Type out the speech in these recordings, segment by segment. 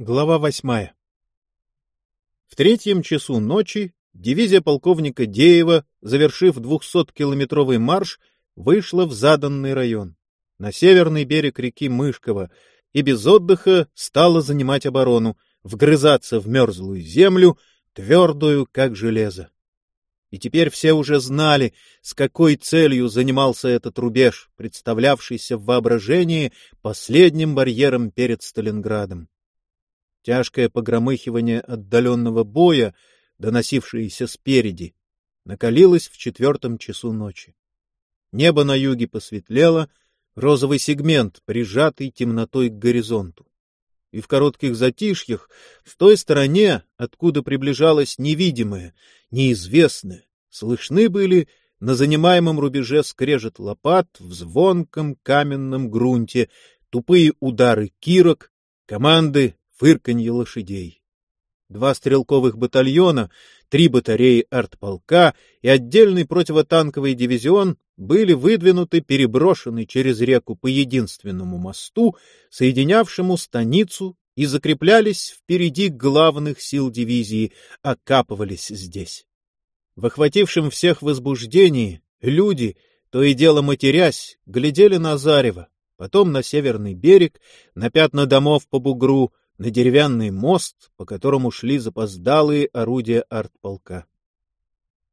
Глава восьмая В третьем часу ночи дивизия полковника Деева, завершив двухсоткилометровый марш, вышла в заданный район, на северный берег реки Мышкова, и без отдыха стала занимать оборону, вгрызаться в мерзлую землю, твердую, как железо. И теперь все уже знали, с какой целью занимался этот рубеж, представлявшийся в воображении последним барьером перед Сталинградом. Тяжкое погромыхивание отдаленного боя, доносившееся спереди, накалилось в четвертом часу ночи. Небо на юге посветлело, розовый сегмент, прижатый темнотой к горизонту. И в коротких затишьях, в той стороне, откуда приближалось невидимое, неизвестное, слышны были на занимаемом рубеже скрежет лопат в звонком каменном грунте, тупые удары кирок, команды фырканье лошадей. Два стрелковых батальона, три батареи артполка и отдельный противотанковый дивизион были выдвинуты, переброшены через реку по единственному мосту, соединявшему станицу, и закреплялись впереди главных сил дивизии, окапывались здесь. В охватившем всех возбуждении люди, то и дело матерясь, глядели на Зарево, потом на северный берег, на пятна домов по бугру, на деревянный мост, по которому шли запоздалые орудия артполка.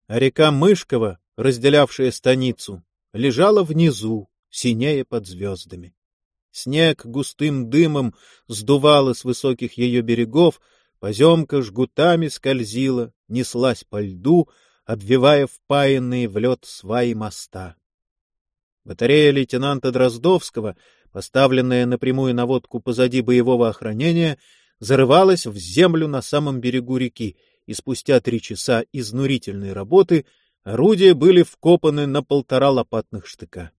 А река Мышкова, разделявшая станицу, лежала внизу, синее под звездами. Снег густым дымом сдувало с высоких ее берегов, поземка жгутами скользила, неслась по льду, обвивая впаянные в лед сваи моста. Батарея лейтенанта Дроздовского — поставленная на прямую наводку позади боевого охранения, зарывалась в землю на самом берегу реки, и спустя три часа изнурительной работы орудия были вкопаны на полтора лопатных штыка.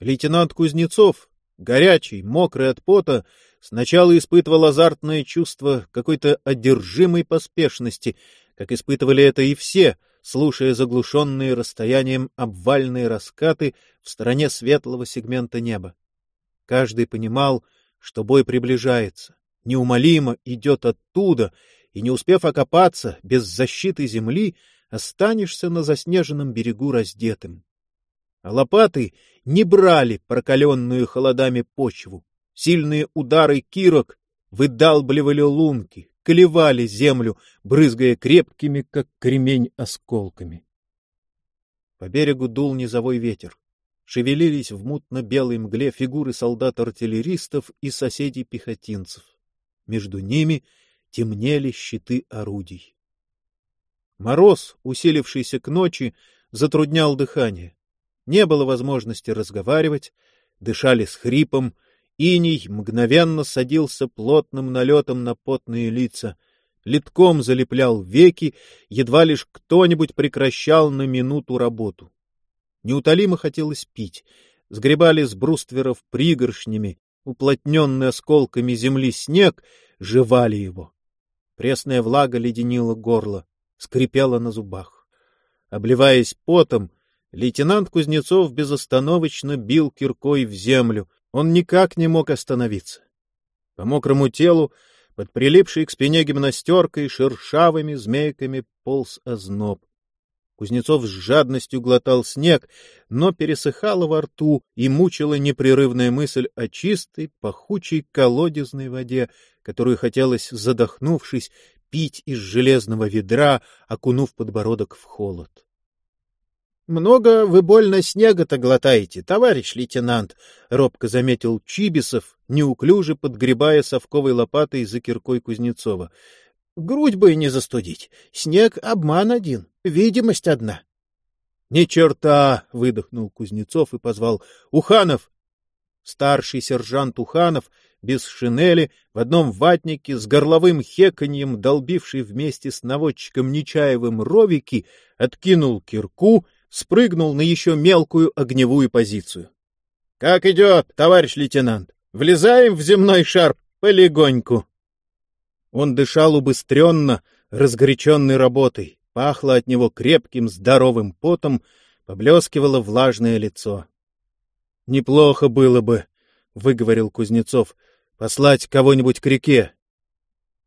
Лейтенант Кузнецов, горячий, мокрый от пота, сначала испытывал азартное чувство какой-то одержимой поспешности, как испытывали это и все, слушая заглушенные расстоянием обвальные раскаты в стороне светлого сегмента неба. Каждый понимал, что бой приближается, неумолимо идет оттуда, и, не успев окопаться, без защиты земли, останешься на заснеженном берегу раздетым. А лопаты не брали прокаленную холодами почву. Сильные удары кирок выдалбливали лунки, колевали землю, брызгая крепкими, как кремень, осколками. По берегу дул низовой ветер шевелились в мутно-белой мгле фигуры солдат-артиллеристов и соседей-пехотинцев. Между ними темнели щиты орудий. Мороз, усилившийся к ночи, затруднял дыхание. Не было возможности разговаривать, дышали с хрипом, иней мгновенно садился плотным налетом на потные лица, литком залеплял веки, едва лишь кто-нибудь прекращал на минуту работу. Неутолимо хотелось пить. Сгребали с брустверов пригоршнями, уплотненный осколками земли снег, жевали его. Пресная влага леденила горло, скрипела на зубах. Обливаясь потом, лейтенант Кузнецов безостановочно бил киркой в землю. Он никак не мог остановиться. По мокрому телу, под прилипшей к спине гимнастеркой, шершавыми змейками полз озноб. Кузнецов с жадностью глотал снег, но пересыхало во рту и мучила непрерывная мысль о чистой, пахучей колодезной воде, которую хотелось, задохнувшись, пить из железного ведра, окунув подбородок в холод. — Много вы больно снега-то глотаете, товарищ лейтенант, — робко заметил Чибисов, неуклюже подгребая совковой лопатой за киркой Кузнецова. Грудь бы и не застудить. Снег — обман один, видимость одна. — Ни черта! — выдохнул Кузнецов и позвал. — Уханов! Старший сержант Уханов, без шинели, в одном ватнике, с горловым хеканьем, долбивший вместе с наводчиком Нечаевым ровики, откинул кирку, спрыгнул на еще мелкую огневую позицию. — Как идет, товарищ лейтенант? Влезаем в земной шар полегоньку. Он дышал убыстренно, разгоряченный работой, пахло от него крепким, здоровым потом, поблескивало влажное лицо. — Неплохо было бы, — выговорил Кузнецов, — послать кого-нибудь к реке.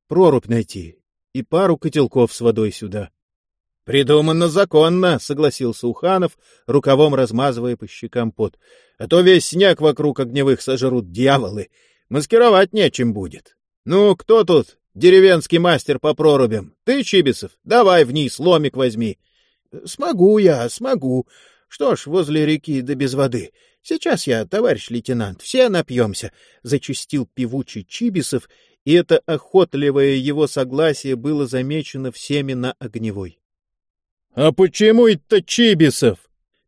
прорубь найти и пару котелков с водой сюда. — Придумано законно, — согласился Уханов, рукавом размазывая по щекам пот. — А то весь снег вокруг огневых сожрут дьяволы. Маскировать нечем будет. Ну, кто тут деревенский мастер по прорубям? Ты, Чибисов? Давай вниз, ломик возьми. — Смогу я, смогу. Что ж, возле реки да без воды. Сейчас я, товарищ лейтенант, все напьемся, — зачастил певучий Чибисов, и это охотливое его согласие было замечено всеми на огневой. — А почему это Чибисов?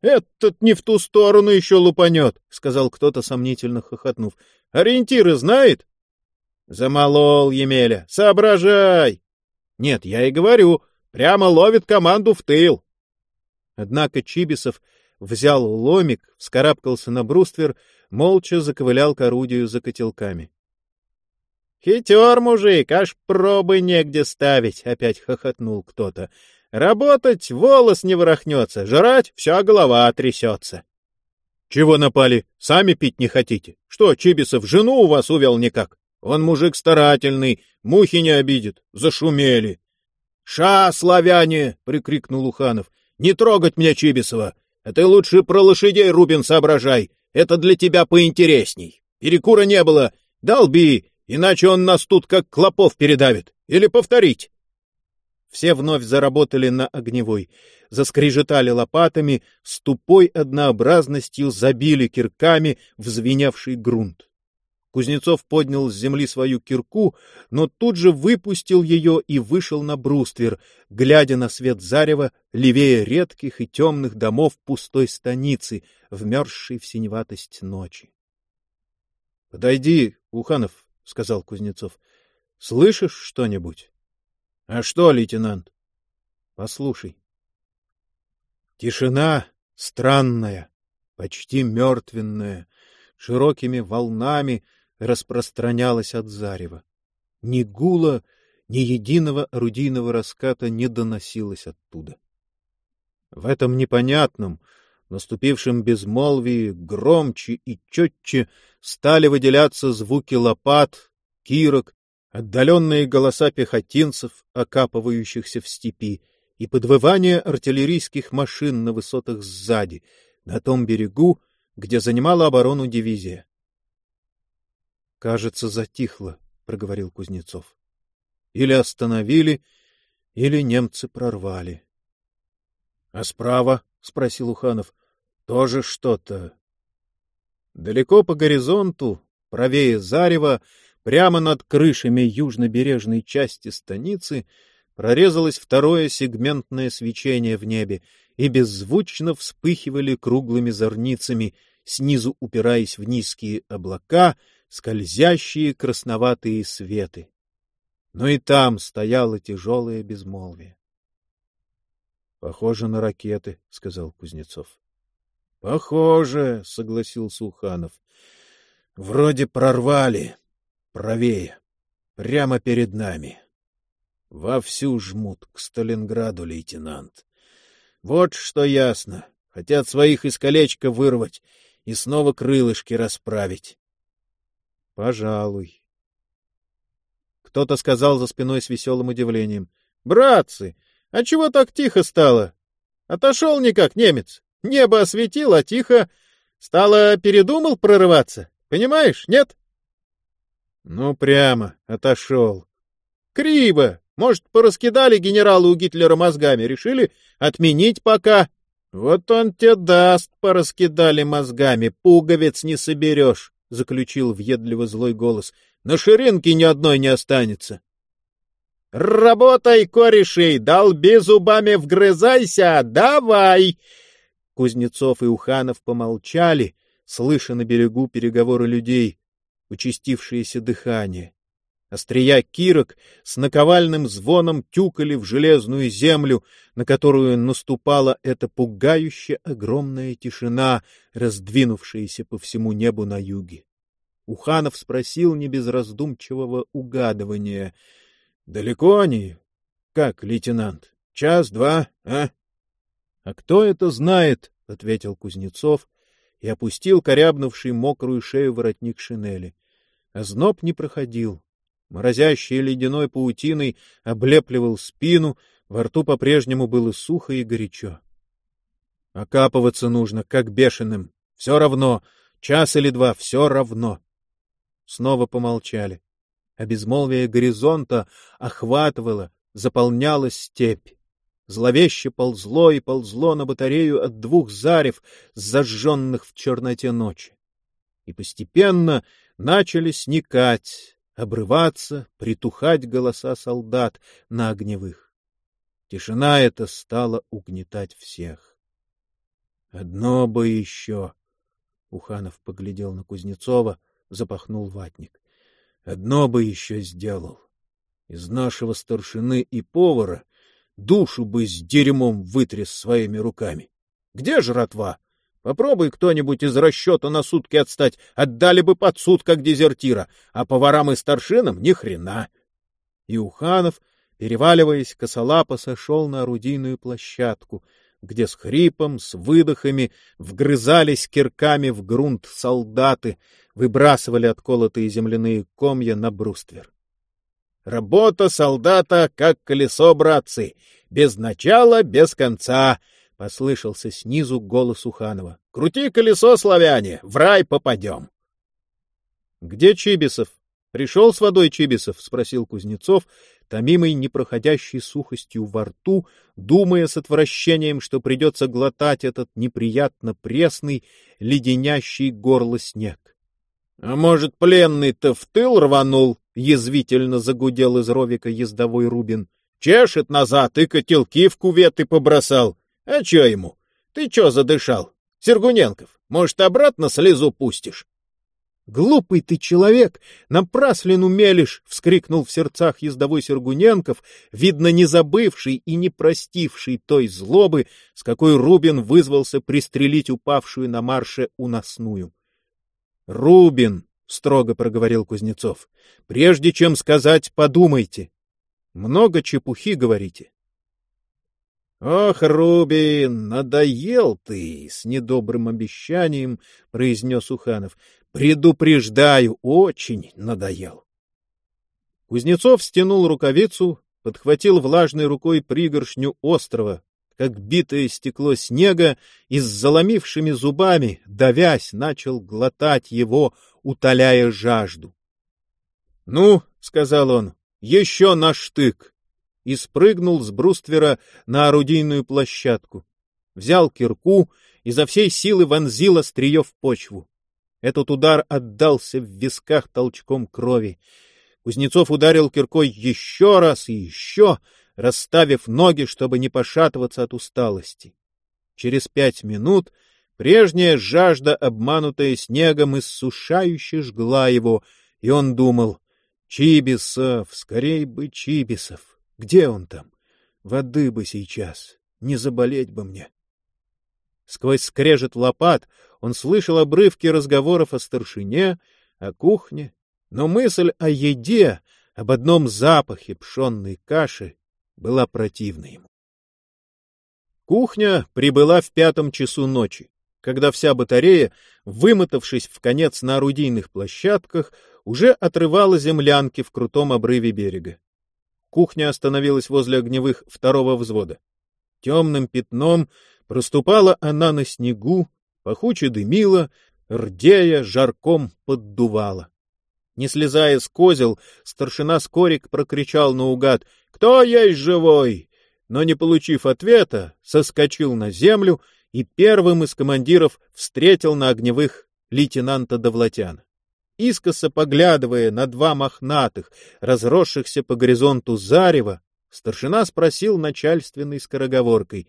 Этот не в ту сторону еще лупанет, — сказал кто-то, сомнительно хохотнув. — Ориентиры знает? — Замолол Емеля. — Соображай! — Нет, я и говорю, прямо ловит команду в тыл. Однако Чибисов взял ломик, вскарабкался на бруствер, молча заковылял к орудию за котелками. — Хитер, мужик, аж пробы негде ставить, — опять хохотнул кто-то. — Работать волос не ворохнется, жрать вся голова трясется. — Чего напали? Сами пить не хотите? Что, Чибисов жену у вас увел никак? Он мужик старательный, мухи не обидит. Зашумели. — Ша, славяне! — прикрикнул Уханов. — Не трогать меня, Чибисова! А ты лучше про лошадей, Рубин, соображай. Это для тебя поинтересней. Перекура не было. Долби, иначе он нас тут как клопов передавит. Или повторить. Все вновь заработали на огневой, заскрежетали лопатами, с тупой однообразностью забили кирками в звеневший грунт. Кузнецов поднял с земли свою кирку, но тут же выпустил ее и вышел на бруствер, глядя на свет зарева, левее редких и темных домов пустой станицы, вмерзшей в синеватость ночи. — Подойди, Уханов, — сказал Кузнецов. — Слышишь что-нибудь? — А что, лейтенант? — Послушай. Тишина странная, почти мертвенная, широкими волнами — распространялась от зарева. Ни гула, ни единого орудийного раската не доносилось оттуда. В этом непонятном, наступившем безмолвии громче и четче стали выделяться звуки лопат, кирок, отдаленные голоса пехотинцев, окапывающихся в степи, и подвывание артиллерийских машин на высотах сзади, на том берегу, где занимала оборону дивизия. — Кажется, затихло, — проговорил Кузнецов. — Или остановили, или немцы прорвали. — А справа? — спросил Уханов. — Тоже что-то. Далеко по горизонту, правее зарева, прямо над крышами южнобережной части станицы, прорезалось второе сегментное свечение в небе, и беззвучно вспыхивали круглыми зорницами, снизу упираясь в низкие облака — скользящие красноватые светы. Но и там стояло тяжелое безмолвие. — Похоже на ракеты, — сказал Кузнецов. — Похоже, — согласился Уханов. — Вроде прорвали. Правее. Прямо перед нами. Вовсю жмут к Сталинграду, лейтенант. Вот что ясно. Хотят своих из колечка вырвать и снова крылышки расправить. Пожалуй. Кто-то сказал за спиной с веселым удивлением. — Братцы, а чего так тихо стало? Отошел никак немец. Небо осветил, а тихо. Стало передумал прорываться. Понимаешь, нет? — Ну, прямо, отошел. — Криво. Может, пораскидали генералы у Гитлера мозгами, решили отменить пока. Вот он тебе даст, пораскидали мозгами, пуговиц не соберешь. — заключил въедливо злой голос. — На ширинке ни одной не останется. — Работай, корешей, долби зубами вгрызайся, давай! Кузнецов и Уханов помолчали, слыша на берегу переговоры людей, участившееся дыхание. Острия кирок с наковальным звоном тюкали в железную землю, на которую наступала эта пугающая огромная тишина, раздвинувшаяся по всему небу на юге. Уханов спросил не без раздумчивого угадывания. — Далеко они? — Как, лейтенант? Час-два, а? — А кто это знает? — ответил Кузнецов и опустил корябнувший мокрую шею воротник шинели. Озноб не проходил. Морозящей ледяной паутиной облепливал спину, во рту по-прежнему было сухо и горячо. Окапываться нужно, как бешеным. Все равно, час или два, все равно. Снова помолчали. А безмолвие горизонта охватывало, заполняло степь. Зловеще ползло и ползло на батарею от двух зарев, зажженных в черноте ночи. И постепенно начали сникать, обрываться, притухать голоса солдат на огневых. Тишина эта стала угнетать всех. — Одно бы еще! — Уханов поглядел на Кузнецова, запахнул ватник. — Одно бы еще сделал. Из нашего старшины и повара душу бы с дерьмом вытряс своими руками. Где жратва? Попробуй кто-нибудь из расчета на сутки отстать, отдали бы под суд как дезертира, а поварам и старшинам ни хрена. И Уханов, переваливаясь косолапо, сошел на орудийную площадку, где с хрипом, с выдохами вгрызались кирками в грунт солдаты, выбрасывали отколотые земляные комья на бруствер. Работа солдата как колесо, братцы, без начала, без конца, — послышался снизу голос Уханова. — Крути колесо, славяне, в рай попадем. — Где Чибисов? Пришел с водой Чибисов? — спросил Кузнецов, томимый непроходящей сухостью во рту, думая с отвращением, что придется глотать этот неприятно пресный, леденящий горло снег. — А может, пленный-то в тыл рванул? — язвительно загудел из ровика ездовой Рубин. — Чешет назад и котелки в куветы побросал. А чё ему? Ты чё задышал? Сергуненков, может, обратно слезу пустишь? — Глупый ты человек! Напраслину мелешь! — вскрикнул в сердцах ездовой Сергуненков, видно, не забывший и не простивший той злобы, с какой Рубин вызвался пристрелить упавшую на марше уносную. — Рубин, — строго проговорил Кузнецов, — прежде чем сказать, подумайте. Много чепухи говорите. — Ох, Рубин, надоел ты! — с недобрым обещанием произнес Уханов. — Предупреждаю, очень надоел. Кузнецов стянул рукавицу, подхватил влажной рукой пригоршню острова, как битое стекло снега, и с заломившими зубами, давясь, начал глотать его, утоляя жажду. — Ну, — сказал он, — еще на штык! И спрыгнул с бруствера на орудийную площадку. Взял кирку, и за всей силы вонзил острие в почву. Этот удар отдался в висках толчком крови. Кузнецов ударил киркой еще раз и еще, расставив ноги, чтобы не пошатываться от усталости. Через пять минут прежняя жажда, обманутая снегом, иссушающе жгла его, и он думал, «Чибисов, скорей бы Чибисов! Где он там? Воды бы сейчас, не заболеть бы мне!» Сквозь скрежет лопат он слышал обрывки разговоров о старшине, о кухне, но мысль о еде, об одном запахе пшенной каши была противна ему. Кухня прибыла в пятом часу ночи, когда вся батарея, вымотавшись в конец на орудийных площадках, уже отрывала землянки в крутом обрыве берега. Кухня остановилась возле огневых второго взвода. Темным пятном проступала она на снегу, пахуче дымила, рдея, жарком поддувала. Не слезая с козел, старшина Скорик прокричал наугад «Кто есть живой?», но, не получив ответа, соскочил на землю и первым из командиров встретил на огневых лейтенанта Довлатяна. Искоса поглядывая на два мохнатых, разросшихся по горизонту зарева, старшина спросил начальственной скороговоркой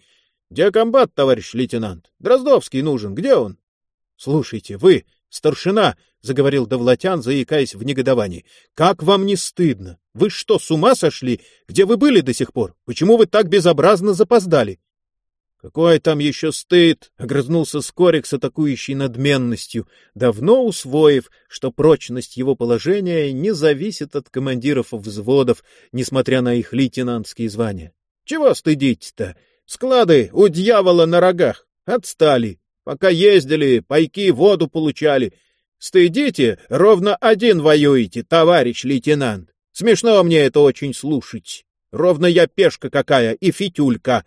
— Где комбат, товарищ лейтенант? Дроздовский нужен. Где он? — Слушайте, вы, старшина, — заговорил Довлатян, заикаясь в негодовании. — Как вам не стыдно? Вы что, с ума сошли? Где вы были до сих пор? Почему вы так безобразно запоздали? — Какой там еще стыд? — огрызнулся Скорик с атакующей надменностью, давно усвоив, что прочность его положения не зависит от командиров взводов, несмотря на их лейтенантские звания. — Чего стыдить-то? Склады у дьявола на рогах. Отстали. Пока ездили, пайки воду получали — Стыдите, ровно один воюете, товарищ лейтенант. Смешно мне это очень слушать. Ровно я пешка какая и фитюлька.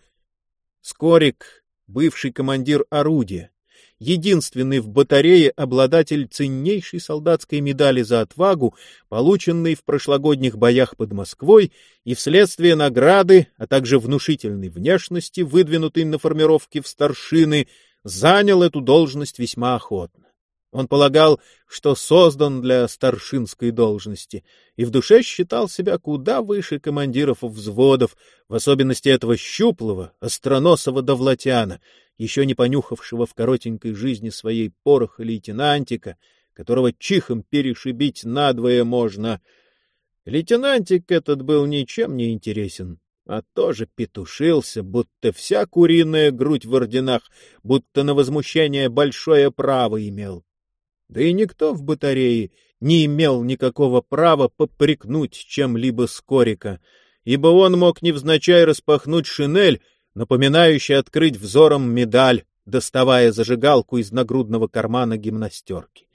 Скорик, бывший командир орудия, единственный в батарее обладатель ценнейшей солдатской медали за отвагу, полученной в прошлогодних боях под Москвой и вследствие награды, а также внушительной внешности, выдвинутой на формировке в старшины, занял эту должность весьма охотно. Он полагал, что создан для старшинской должности, и в душе считал себя куда выше командиров взводов, в особенности этого щуплого, остроносого довлатяна, еще не понюхавшего в коротенькой жизни своей пороха лейтенантика, которого чихом перешибить надвое можно. Лейтенантик этот был ничем не интересен, а тоже петушился, будто вся куриная грудь в орденах, будто на возмущение большое право имел. Да и никто в батарее не имел никакого права попрекнуть чем-либо Скорика, ибо он мог невзначай распахнуть шинель, напоминающий открыть взором медаль, доставая зажигалку из нагрудного кармана гимнастерки.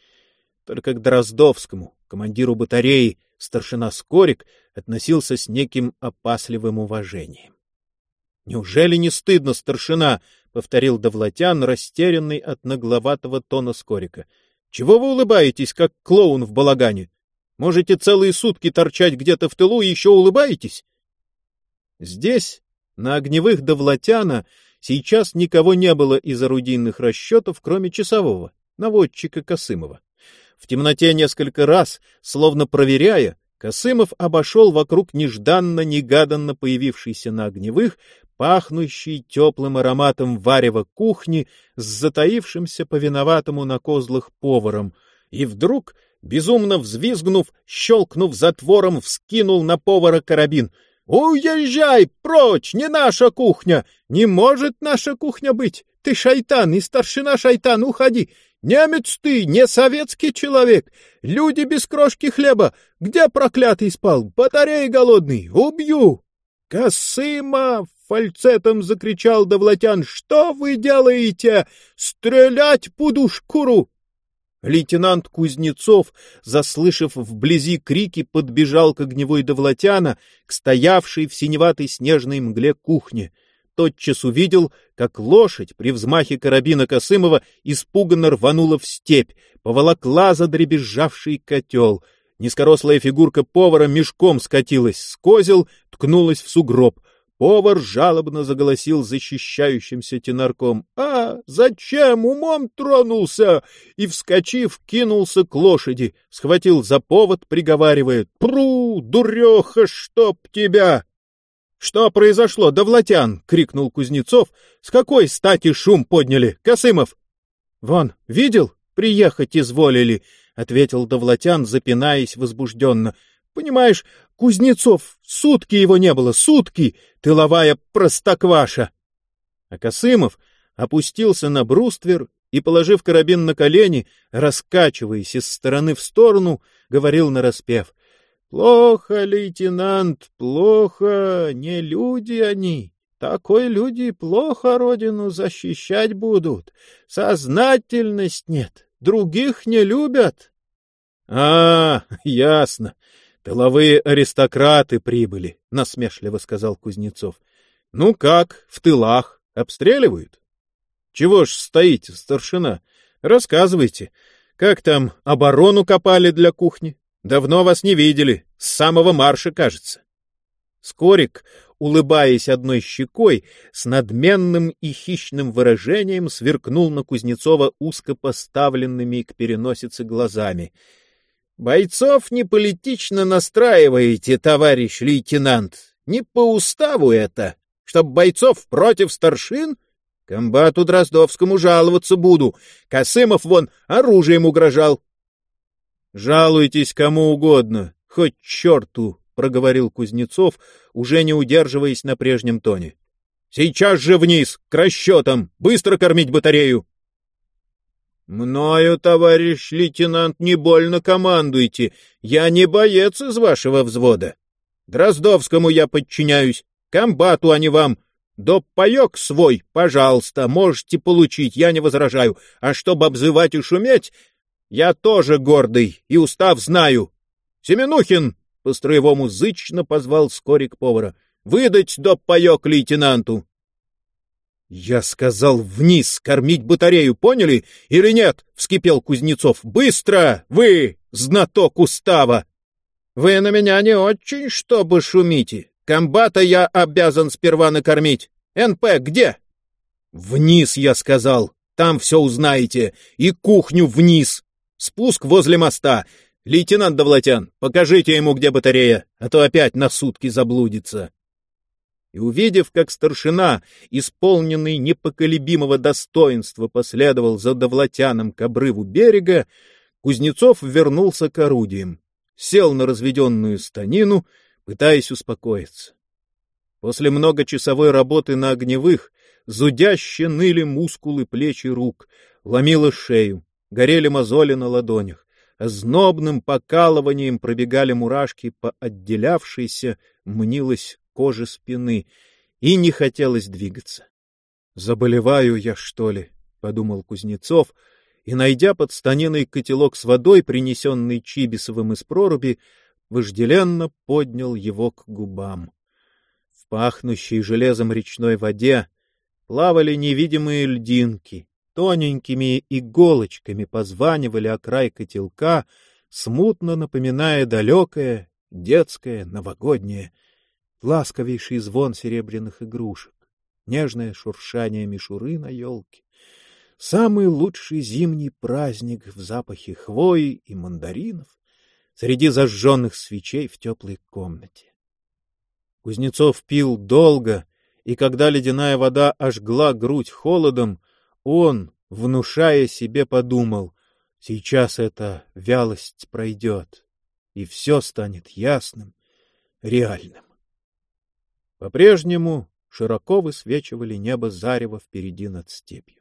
Только к Дроздовскому, командиру батареи, старшина Скорик относился с неким опасливым уважением. — Неужели не стыдно, старшина? — повторил Довлатян, растерянный от нагловатого тона Скорика. — чего вы улыбаетесь, как клоун в балагане? Можете целые сутки торчать где-то в тылу и еще улыбаетесь? Здесь, на огневых Довлатяна, сейчас никого не было из орудийных расчетов, кроме часового, наводчика Косымова. В темноте несколько раз, словно проверяя, Косымов обошел вокруг нежданно-негаданно появившейся на огневых, пахнущий теплым ароматом варева кухни с затаившимся по виноватому на козлах поваром, и вдруг, безумно взвизгнув, щелкнув затвором, вскинул на повара карабин. «Уезжай прочь! Не наша кухня! Не может наша кухня быть! Ты шайтан и старшина шайтан, уходи! Немец ты, не советский человек! Люди без крошки хлеба! Где проклятый спал? Батареи голодный! Убью!» «Косыма!» — фальцетом закричал Довлатян. «Что вы делаете? Стрелять буду шкуру!» Лейтенант Кузнецов, заслышав вблизи крики, подбежал к огневой Довлатяна, к стоявшей в синеватой снежной мгле кухне. Тотчас увидел, как лошадь при взмахе карабина Косымова испуганно рванула в степь, поволокла задребезжавший котел — Низкорослая фигурка повара мешком скатилась с козел, ткнулась в сугроб. Повар жалобно заголосил защищающимся тенарком. «А, зачем умом тронулся?» И, вскочив, кинулся к лошади, схватил за повод, приговаривая. «Пру, дуреха, чтоб тебя!» «Что произошло, Довлатян?» — крикнул Кузнецов. «С какой стати шум подняли, Косымов?» «Вон, видел? Приехать изволили!» — ответил Довлатян, запинаясь возбужденно. — Понимаешь, Кузнецов, сутки его не было, сутки! Тыловая простокваша! А Косымов опустился на бруствер и, положив карабин на колени, раскачиваясь из стороны в сторону, говорил нараспев. — Плохо, лейтенант, плохо, не люди они. Такой люди плохо родину защищать будут. Сознательность нет других не любят. — А, ясно. Тыловые аристократы прибыли, — насмешливо сказал Кузнецов. — Ну как, в тылах? Обстреливают? — Чего ж стоите, старшина? Рассказывайте. Как там оборону копали для кухни? Давно вас не видели. С самого марша, кажется. Скорик улыбаясь одной щекой, с надменным и хищным выражением сверкнул на Кузнецова узко поставленными к переносице глазами. — Бойцов не политично настраиваете, товарищ лейтенант. Не по уставу это. Чтоб бойцов против старшин? Комбату Дроздовскому жаловаться буду. Косымов вон оружием угрожал. — Жалуйтесь кому угодно, хоть черту проговорил Кузнецов, уже не удерживаясь на прежнем тоне. — Сейчас же вниз, к расчетам! Быстро кормить батарею! — Мною, товарищ лейтенант, не больно командуйте. Я не боец из вашего взвода. Дроздовскому я подчиняюсь, комбату, а не вам. До паек свой, пожалуйста, можете получить, я не возражаю. А чтобы обзывать и шуметь, я тоже гордый и устав знаю. Семенухин, по-строевому зычно позвал скорик повара. Выдать до паёк лейтенанту. Я сказал вниз кормить батарею, поняли? Или нет? Вскипел Кузнецов. Быстро! Вы, знаток устава! Вы на меня не очень, чтобы шумите. Комбата я обязан сперва накормить. НП где? Вниз, я сказал. Там все узнаете. И кухню вниз. Спуск возле моста. Лейтенант Довлатян, покажите ему, где батарея, а то опять на сутки заблудится и, увидев, как старшина, исполненный непоколебимого достоинства, последовал за Довлатяном к обрыву берега, Кузнецов вернулся к орудиям, сел на разведенную станину, пытаясь успокоиться. После многочасовой работы на огневых зудяще ныли мускулы плеч и рук, ломило шею, горели мозоли на ладонях, знобным покалыванием пробегали мурашки по отделявшейся, мнилось кожи спины, и не хотелось двигаться. «Заболеваю я, что ли?» — подумал Кузнецов, и, найдя под станиной котелок с водой, принесенный Чибисовым из проруби, вожделенно поднял его к губам. В пахнущей железом речной воде плавали невидимые льдинки, тоненькими иголочками позванивали о край котелка, смутно напоминая далекое, детское, новогоднее — ласковейший звон серебряных игрушек, нежное шуршание мишуры на елке, самый лучший зимний праздник в запахе хвои и мандаринов среди зажженных свечей в теплой комнате. Кузнецов пил долго, и когда ледяная вода ожгла грудь холодом, он, внушая себе, подумал, сейчас эта вялость пройдет, и все станет ясным, реальным. По-прежнему широко высвечивали небо зарево впереди над степью.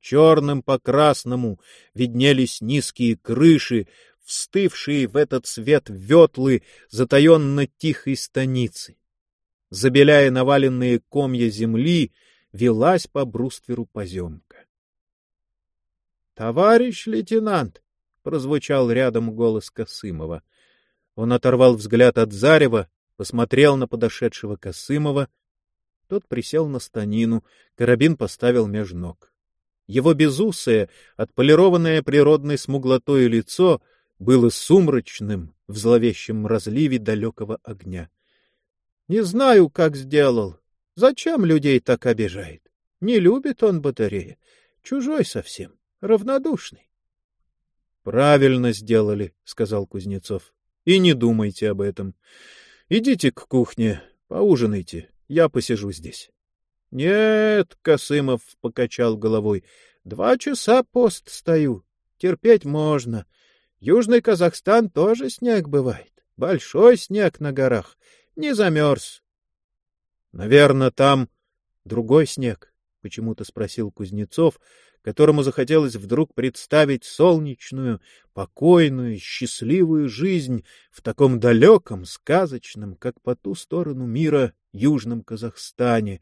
Черным по красному виднелись низкие крыши, встывшие в этот свет ветлы затаенно тихой станицы. Забеляя наваленные комья земли, велась по брустверу поземка. — Товарищ лейтенант! — прозвучал рядом голос Косымова. Он оторвал взгляд от зарева посмотрел на подошедшего Косымова. Тот присел на станину, карабин поставил меж ног. Его безусое, отполированное природной смуглотой лицо было сумрачным в зловещем разливе далекого огня. — Не знаю, как сделал. Зачем людей так обижает? Не любит он батарея. Чужой совсем, равнодушный. — Правильно сделали, — сказал Кузнецов. — И не думайте об этом. Идите к кухне, поужинайте, я посижу здесь. — Нет, — Косымов покачал головой, — два часа пост стою. Терпеть можно. Южный Казахстан тоже снег бывает. Большой снег на горах. Не замерз. — Наверное, там другой снег, — почему-то спросил Кузнецов, которому захотелось вдруг представить солнечную, покойную, счастливую жизнь в таком далеком, сказочном, как по ту сторону мира, Южном Казахстане,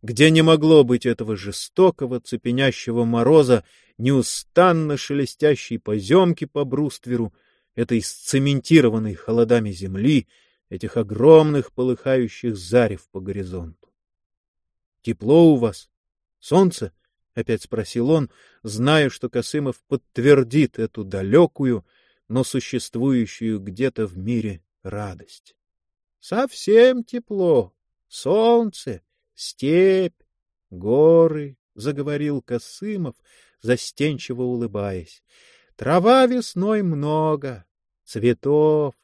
где не могло быть этого жестокого, цепенящего мороза, неустанно шелестящей поземки по брустверу, этой сцементированной холодами земли, этих огромных полыхающих зарев по горизонту. — Тепло у вас? Солнце? —— опять спросил он, зная, что Косымов подтвердит эту далекую, но существующую где-то в мире радость. — Совсем тепло. Солнце, степь, горы, — заговорил Косымов, застенчиво улыбаясь. — Трава весной много, цветов,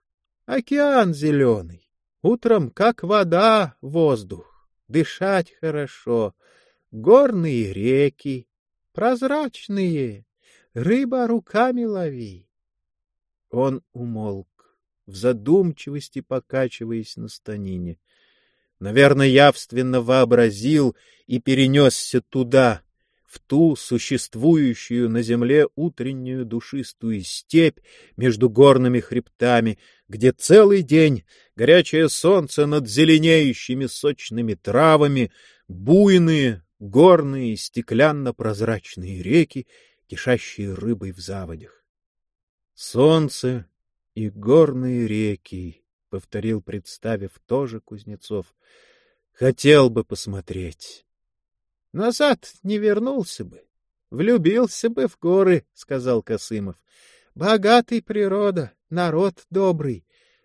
океан зеленый. Утром, как вода, воздух, дышать хорошо — горные реки, прозрачные, рыба руками лови. Он умолк, в задумчивости покачиваясь на станине. Наверное, явственно вообразил и перенесся туда, в ту существующую на земле утреннюю душистую степь между горными хребтами, где целый день горячее солнце над зеленеющими сочными травами, буйные, горные стеклянно-прозрачные реки, кишащие рыбой в заводях. Солнце и горные реки, — повторил, представив тоже Кузнецов. — Хотел бы посмотреть. — Назад не вернулся бы. Влюбился бы в горы, — сказал Косымов. — Богатый природа, народ добрый.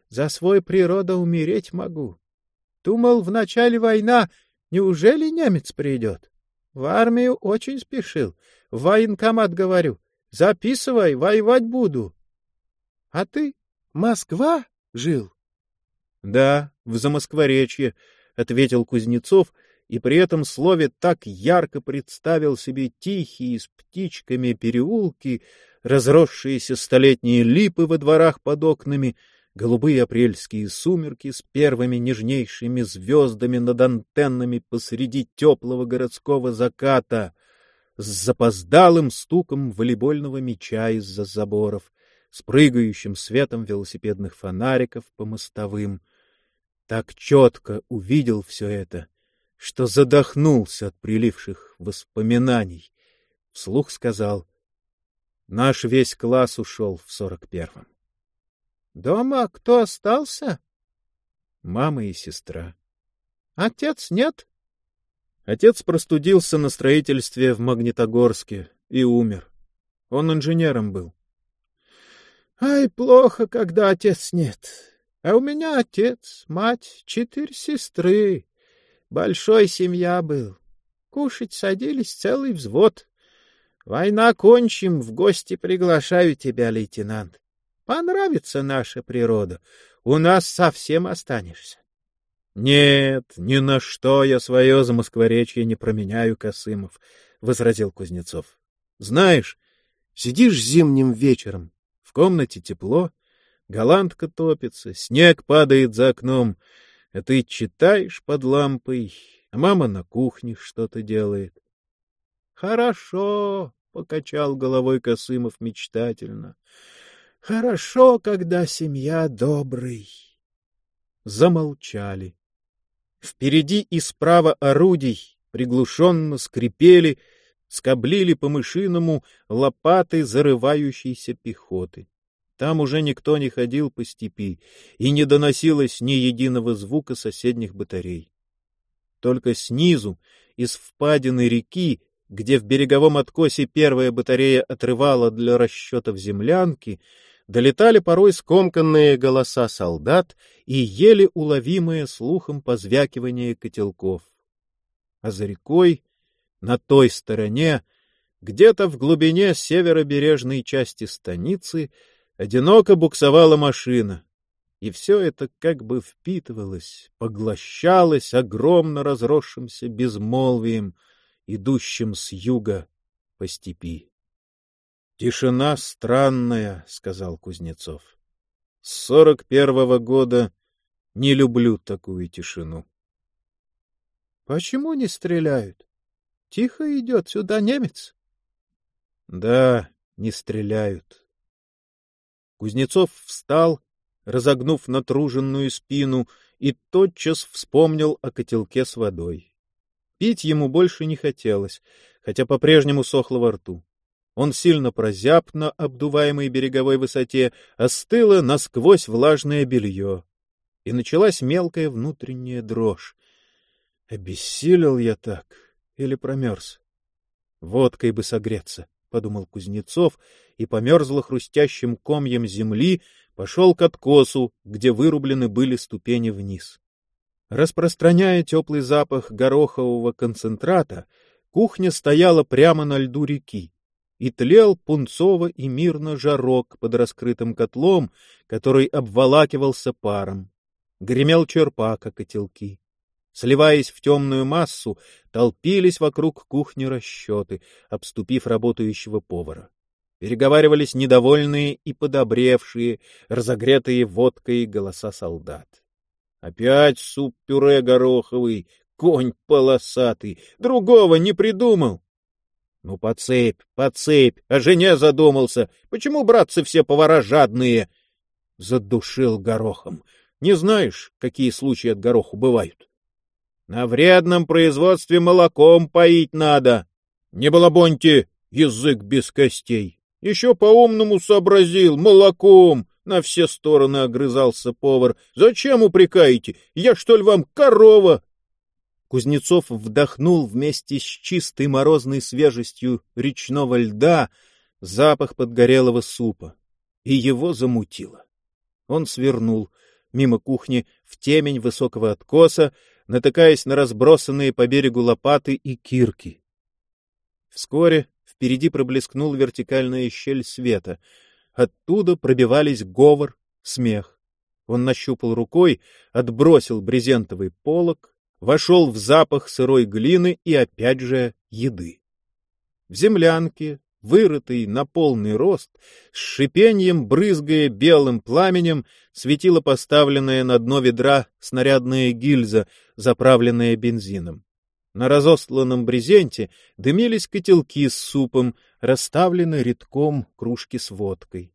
За свой природа умереть могу. Думал, в начале война, неужели немец придет? В армию очень спешил. В военкомат говорю. Записывай, воевать буду. А ты Москва жил? — Да, в Замоскворечье, — ответил Кузнецов, и при этом слове так ярко представил себе тихие с птичками переулки, разросшиеся столетние липы во дворах под окнами, голубые апрельские сумерки с первыми нежнейшими звездами над антеннами посреди теплого городского заката, с запоздалым стуком волейбольного мяча из-за заборов, с прыгающим светом велосипедных фонариков по мостовым. Так четко увидел все это, что задохнулся от приливших воспоминаний. Вслух сказал, наш весь класс ушел в сорок первом. — Дома кто остался? — Мама и сестра. — Отец нет? Отец простудился на строительстве в Магнитогорске и умер. Он инженером был. Ай, плохо, когда отец нет. А у меня отец, мать, четыре сестры. Большой семья был. Кушать садились целый взвод. Война кончим, в гости приглашаю тебя, лейтенант. Понравится наша природа, у нас совсем останешься. — Нет, ни на что я свое замоскворечье не променяю, Косымов, — возразил Кузнецов. — Знаешь, сидишь зимним вечером, в комнате тепло, голландка топится, снег падает за окном, а ты читаешь под лампой, а мама на кухне что-то делает. — Хорошо, — покачал головой Косымов мечтательно. — Хорошо, когда семья добрый. Замолчали. Впереди и справа орудий приглушенно скрипели, скоблили по-мышиному лопаты зарывающейся пехоты. Там уже никто не ходил по степи, и не доносилось ни единого звука соседних батарей. Только снизу, из впадины реки, где в береговом откосе первая батарея отрывала для расчетов землянки, долетали порой скомканные голоса солдат и еле уловимое слухом позвякивание котелков. А за рекой на той стороне, где-то в глубине северобережной части станицы, одиноко буксовала машина, и все это как бы впитывалось, поглощалось огромно разросшимся безмолвием, идущим с юга по степи. — Тишина странная, — сказал Кузнецов. — С сорок первого года не люблю такую тишину. — Почему не стреляют? Тихо идет сюда немец. Да, не стреляют. Кузнецов встал, разогнув натруженную спину, и тотчас вспомнил о котелке с водой. Пить ему больше не хотелось, хотя по-прежнему сохло во рту. Он сильно прозяб на обдуваемой береговой высоте, остыло насквозь влажное белье. И началась мелкая внутренняя дрожь. Обессилел я так или промерз? Водкой бы согреться, — подумал Кузнецов, и померзло хрустящим комьем земли пошел к откосу, где вырублены были ступени вниз. Распространяя теплый запах горохового концентрата, кухня стояла прямо на льду реки, и тлел пунцово и мирно жарок под раскрытым котлом, который обволакивался паром. Гремел черпак о котелки. Сливаясь в темную массу, толпились вокруг кухни расчеты, обступив работающего повара. Переговаривались недовольные и подобревшие, разогретые водкой голоса солдат. Опять суп-пюре гороховый, конь полосатый, другого не придумал. Ну, поцепь, поцепь, о жене задумался. Почему, братцы, все повара жадные? Задушил горохом. Не знаешь, какие случаи от гороху бывают? На вредном производстве молоком поить надо. Не балабоньте, язык без костей. Еще по-умному сообразил, молоком. На все стороны огрызался повар. Зачем упрекаете? Я что ли вам корова? Кузнецов вдохнул вместе с чистой морозной свежестью речного льда запах подгорелого супа, и его замутило. Он свернул мимо кухни в темень высокого откоса, натыкаясь на разбросанные по берегу лопаты и кирки. Вскоре впереди проблескнул вертикальная щель света. Оттуда пробивались говор, смех. Он нащупал рукой, отбросил брезентовый полог, вошел в запах сырой глины и опять же еды. В землянке, вырытый на полный рост, с шипением, брызгая белым пламенем, светила поставленная на дно ведра снарядная гильза, заправленная бензином. На разостланном брезенте дымились котелки с супом, расставлены редком кружки с водкой.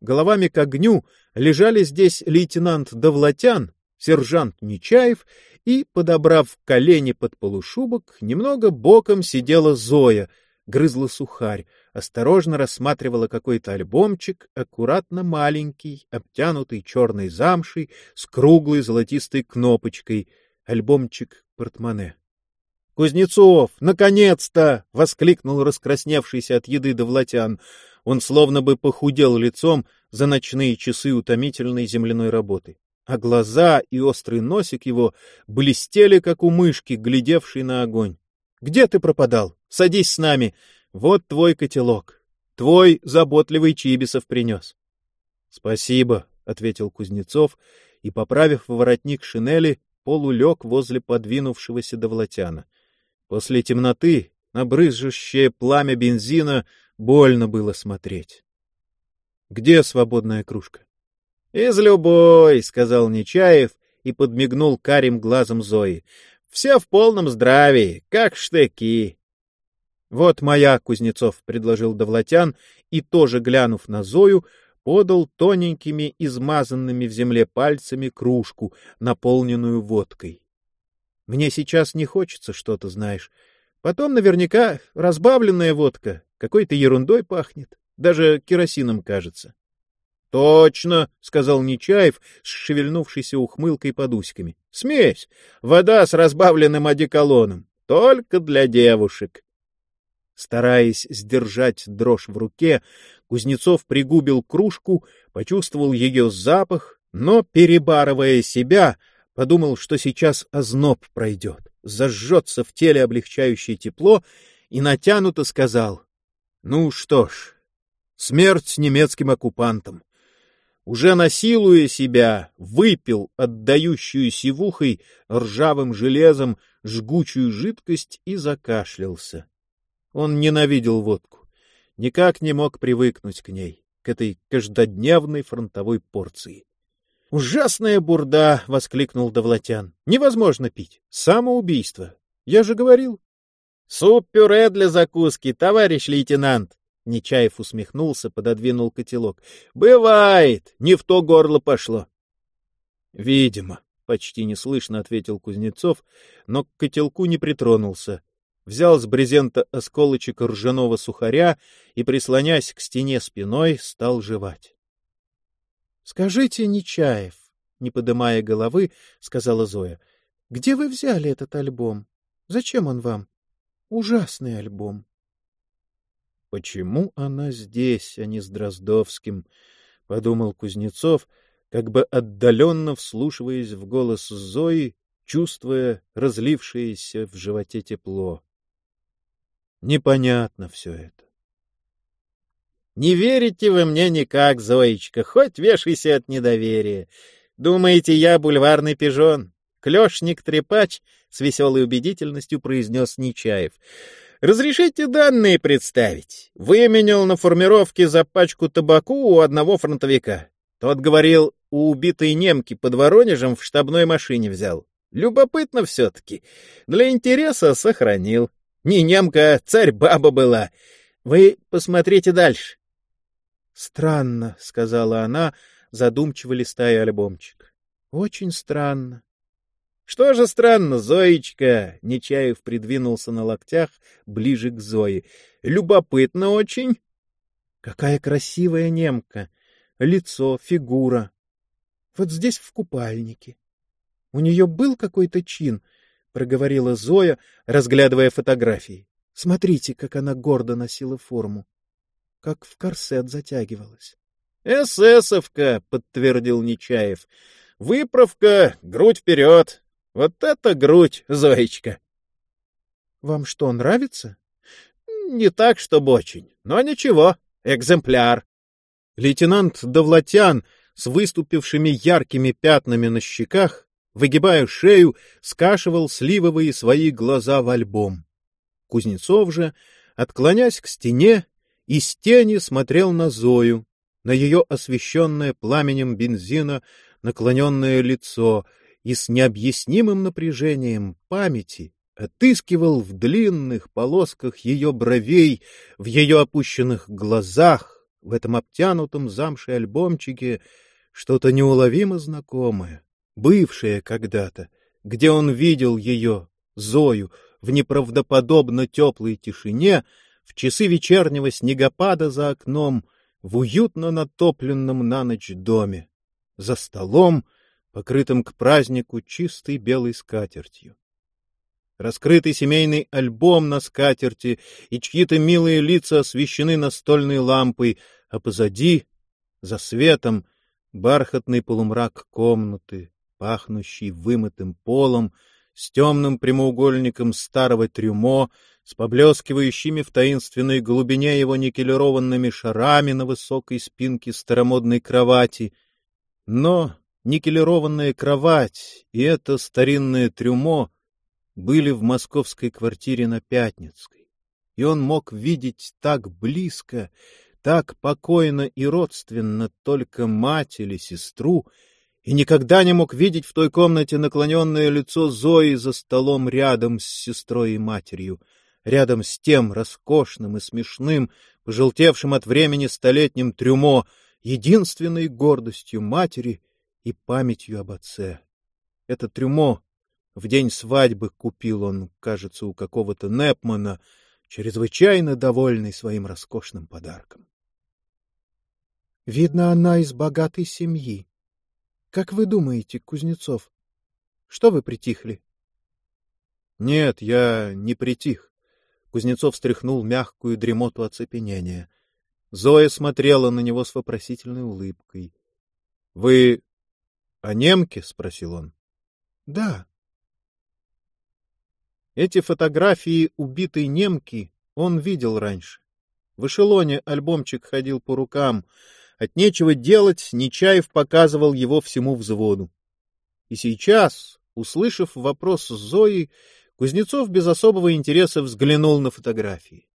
Головами к огню лежали здесь лейтенант Довлатян, сержант Нечаев и, подобрав колени под полушубок, немного боком сидела Зоя, грызла сухарь, осторожно рассматривала какой-то альбомчик, аккуратно маленький, обтянутый черной замшей, с круглой золотистой кнопочкой, альбомчик портмоне. «Кузнецов, наконец-то!» — воскликнул раскрасневшийся от еды Довлатян. Он словно бы похудел лицом за ночные часы утомительной земляной работы а глаза и острый носик его блестели, как у мышки, глядевшей на огонь. — Где ты пропадал? Садись с нами. Вот твой котелок. Твой заботливый Чибисов принес. — Спасибо, — ответил Кузнецов, и, поправив воротник шинели, полулег возле подвинувшегося Довлатяна. После темноты на брызжущее пламя бензина больно было смотреть. — Где свободная кружка? — Из любой, — сказал Нечаев и подмигнул карим глазом Зои. — Все в полном здравии, как штыки. — Вот моя, Кузнецов, — предложил Довлатян, и, тоже глянув на Зою, подал тоненькими, измазанными в земле пальцами кружку, наполненную водкой. — Мне сейчас не хочется что-то, знаешь. Потом наверняка разбавленная водка, какой-то ерундой пахнет, даже керосином кажется. — Точно, — сказал Нечаев с шевельнувшейся ухмылкой под усиками. — Смесь! Вода с разбавленным одеколоном. Только для девушек. Стараясь сдержать дрожь в руке, Кузнецов пригубил кружку, почувствовал ее запах, но, перебарывая себя, подумал, что сейчас озноб пройдет, зажжется в теле облегчающее тепло, и натянуто сказал, — Ну что ж, смерть немецким оккупантам уже насилуя себя, выпил отдающую сивухой ржавым железом жгучую жидкость и закашлялся. Он ненавидел водку, никак не мог привыкнуть к ней, к этой каждодневной фронтовой порции. «Ужасная бурда!» — воскликнул Довлатян. «Невозможно пить. Самоубийство. Я же говорил». «Суп-пюре для закуски, товарищ лейтенант!» Нечаев усмехнулся, пододвинул котелок. — Бывает, не в то горло пошло. — Видимо, — почти неслышно ответил Кузнецов, но к котелку не притронулся. Взял с брезента осколочек ржаного сухаря и, прислонясь к стене спиной, стал жевать. — Скажите, Нечаев, — не подымая головы, сказала Зоя, — где вы взяли этот альбом? Зачем он вам? Ужасный альбом. Почему она здесь, а не с Дроздовским? — подумал Кузнецов, как бы отдаленно вслушиваясь в голос Зои, чувствуя разлившееся в животе тепло. Непонятно все это. — Не верите вы мне никак, Зоечка, хоть вешайся от недоверия. Думаете, я бульварный пижон? Клешник-трепач с веселой убедительностью произнес Нечаев. Разрешите данные представить. Выменял на формировке за пачку табаку у одного фронтовика. Тот говорил, у убитой немки под Воронежем в штабной машине взял. Любопытно все-таки. Для интереса сохранил. Не немка, а царь-баба была. Вы посмотрите дальше. — Странно, — сказала она, задумчиво листая альбомчик. — Очень странно. Что же странно, Зоечка, Нечаев придвинулся на локтях ближе к Зое. Любопытно очень. Какая красивая немка. лицо, фигура. Вот здесь в купальнике. У нее был какой-то чин, — проговорила Зоя, разглядывая фотографии. Смотрите, как она гордо носила форму. Как в корсет затягивалась. — Эсэсовка, — подтвердил Нечаев. — Выправка, грудь вперед. Вот это грудь, Зоечка! — Вам что, нравится? — Не так, чтобы очень, но ничего, экземпляр. Лейтенант Довлатян с выступившими яркими пятнами на щеках, выгибая шею, скашивал сливовые свои глаза в альбом. Кузнецов же, отклонясь к стене, из тени смотрел на Зою, на ее освещенное пламенем бензина наклоненное лицо и с необъяснимым напряжением памяти отыскивал в длинных полосках ее бровей, в ее опущенных глазах, в этом обтянутом замшей альбомчике что-то неуловимо знакомое, бывшее когда-то, где он видел ее, Зою, в неправдоподобно теплой тишине, в часы вечернего снегопада за окном, в уютно натопленном на ночь доме, за столом, покрытым к празднику чистой белой скатертью. Раскрытый семейный альбом на скатерти, и чьи-то милые лица освещены настольной лампой, а позади, за светом, бархатный полумрак комнаты, пахнущий вымытым полом, с темным прямоугольником старого трюмо, с поблескивающими в таинственной глубине его никелированными шарами на высокой спинке старомодной кровати. Но никелированная кровать и это старинное трюмо были в московской квартире на Пятницкой, и он мог видеть так близко, так покойно и родственно только мать или сестру, и никогда не мог видеть в той комнате наклоненное лицо Зои за столом рядом с сестрой и матерью, рядом с тем роскошным и смешным, пожелтевшим от времени столетним трюмо, единственной гордостью матери и памятью об отце. Это трюмо в день свадьбы купил он, кажется, у какого-то Непмана, чрезвычайно довольный своим роскошным подарком. Видно, она из богатой семьи, как вы думаете, Кузнецов? Что вы притихли? Нет, я не притих. Кузнецов стряхнул мягкую дремоту оцепенения. Зоя смотрела на него с вопросительной улыбкой. — Вы о немке? — спросил он. — Да. Эти фотографии убитой немки он видел раньше. В эшелоне альбомчик ходил по рукам — от нечего делать Нечаев показывал его всему взводу. И сейчас, услышав вопрос Зои, Кузнецов без особого интереса взглянул на фотографии.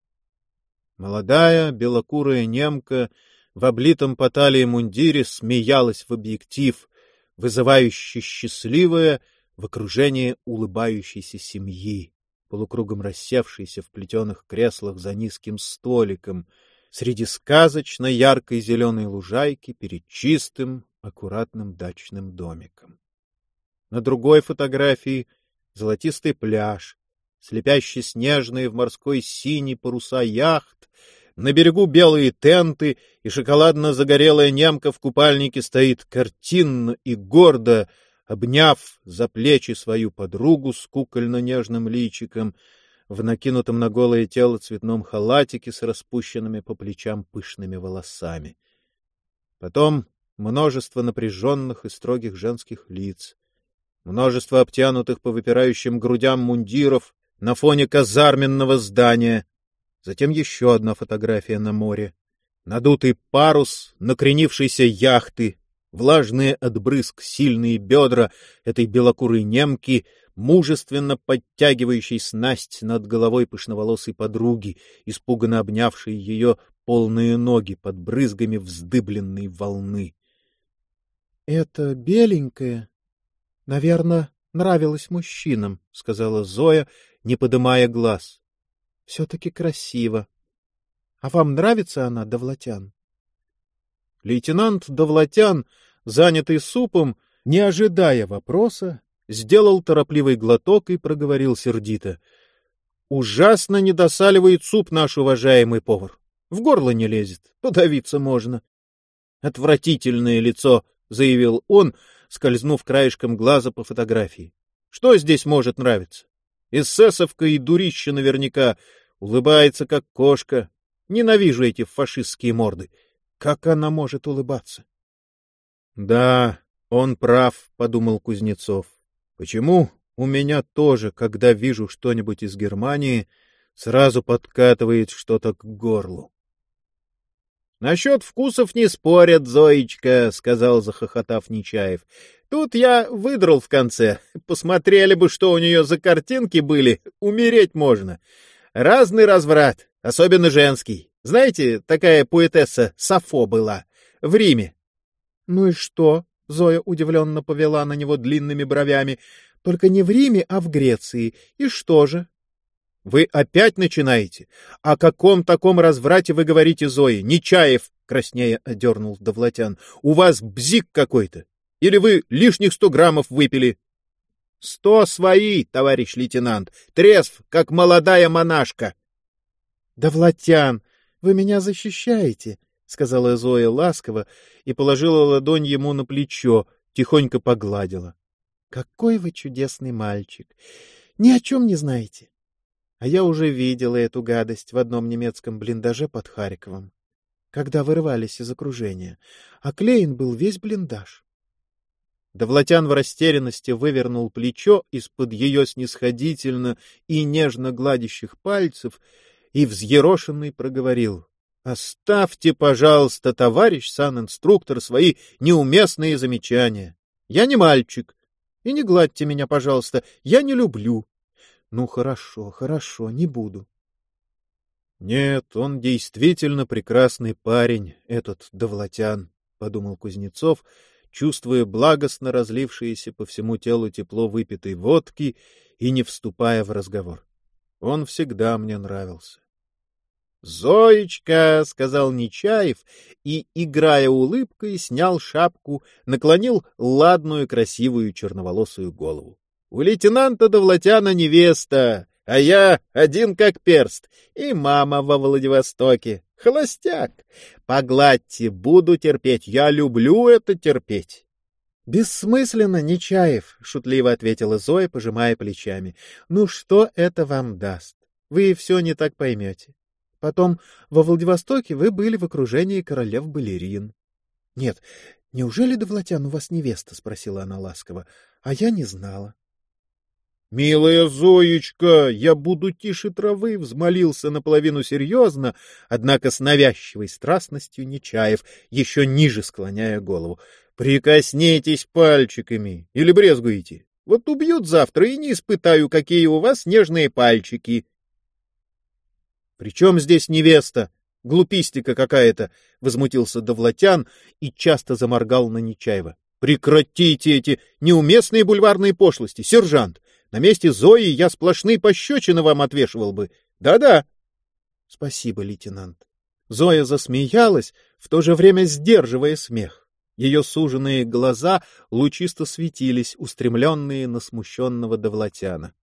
Молодая белокурая немка в облитом по талии мундире смеялась в объектив, вызывающе счастливая в окружении улыбающейся семьи, полукругом рассевшейся в плетеных креслах за низким столиком — среди сказочно яркой зеленой лужайки перед чистым, аккуратным дачным домиком. На другой фотографии золотистый пляж, слепящий снежные в морской синей паруса яхт, на берегу белые тенты, и шоколадно-загорелая немка в купальнике стоит картинно и гордо, обняв за плечи свою подругу с кукольно-нежным личиком — в накинутом на голое тело цветном халатике с распущенными по плечам пышными волосами. Потом множество напряженных и строгих женских лиц, множество обтянутых по выпирающим грудям мундиров на фоне казарменного здания, затем еще одна фотография на море, надутый парус накренившейся яхты, влажные от брызг сильные бедра этой белокурой немки — мужественно подтягивающей снасть над головой пышноволосой подруги, испуганно обнявшей ее полные ноги под брызгами вздыбленной волны. — Это беленькое, наверное, нравилось мужчинам, — сказала Зоя, не подымая глаз. — Все-таки красиво. А вам нравится она, Довлатян? Лейтенант Довлатян, занятый супом, не ожидая вопроса, сделал торопливый глоток и проговорил сердито. — Ужасно недосаливает суп наш уважаемый повар. В горло не лезет, подавиться можно. Отвратительное лицо, заявил он, скользнув краешком глаза по фотографии. Что здесь может нравиться? Эсэсовка и дурище наверняка. Улыбается, как кошка. Ненавижу эти фашистские морды. Как она может улыбаться? — Да, он прав, — подумал Кузнецов. — Почему у меня тоже, когда вижу что-нибудь из Германии, сразу подкатывает что-то к горлу? — Насчет вкусов не спорят, Зоечка, — сказал, захохотав Нечаев. — Тут я выдрал в конце. Посмотрели бы, что у нее за картинки были. Умереть можно. Разный разврат, особенно женский. Знаете, такая поэтесса Сафо была в Риме. — Ну и что? — Зоя удивленно повела на него длинными бровями. — Только не в Риме, а в Греции. И что же? — Вы опять начинаете? О каком таком разврате вы говорите, Зои? Нечаев, — краснея одернул Довлатян. — У вас бзик какой-то. Или вы лишних сто граммов выпили? — Сто свои, товарищ лейтенант. Трезв, как молодая монашка. — Довлатян, вы меня защищаете, — сказала Зоя ласково и положила ладонь ему на плечо, тихонько погладила. — Какой вы чудесный мальчик! Ни о чем не знаете. А я уже видела эту гадость в одном немецком блиндаже под Харьковом, когда вырывались из окружения, а Клейн был весь блиндаж. Довлатян в растерянности вывернул плечо из-под ее снисходительно и нежно гладящих пальцев и взъерошенный проговорил. — Оставьте, пожалуйста, товарищ сан-инструктор, свои неуместные замечания. Я не мальчик. И не гладьте меня, пожалуйста, я не люблю. Ну, хорошо, хорошо, не буду. Нет, он действительно прекрасный парень, этот Довлатян, — подумал Кузнецов, чувствуя благостно разлившееся по всему телу тепло выпитой водки и не вступая в разговор. Он всегда мне нравился. «Зоечка!» — сказал Нечаев и, играя улыбкой, снял шапку, наклонил ладную красивую черноволосую голову. «У лейтенанта Довлатяна невеста, а я один как перст, и мама во Владивостоке. Холостяк! Погладьте, буду терпеть, я люблю это терпеть!» «Бессмысленно, Нечаев!» — шутливо ответила Зоя, пожимая плечами. «Ну что это вам даст? Вы все не так поймете. Потом во Владивостоке вы были в окружении королев-балерин. — Нет, неужели, Довлатян, у вас невеста? — спросила она ласково. — А я не знала. — Милая Зоечка, я буду тише травы, — взмолился наполовину серьезно, однако с навязчивой страстностью Нечаев, еще ниже склоняя голову. — Прикоснитесь пальчиками или брезгуете. Вот убьют завтра и не испытаю, какие у вас нежные пальчики. Причем здесь невеста? Глупистика какая-то, — возмутился Довлатян и часто заморгал на Нечаева. — Прекратите эти неуместные бульварные пошлости, сержант! На месте Зои я сплошные пощечины вам отвешивал бы. Да-да. — Спасибо, лейтенант. Зоя засмеялась, в то же время сдерживая смех. Ее суженные глаза лучисто светились, устремленные на смущенного Довлатяна.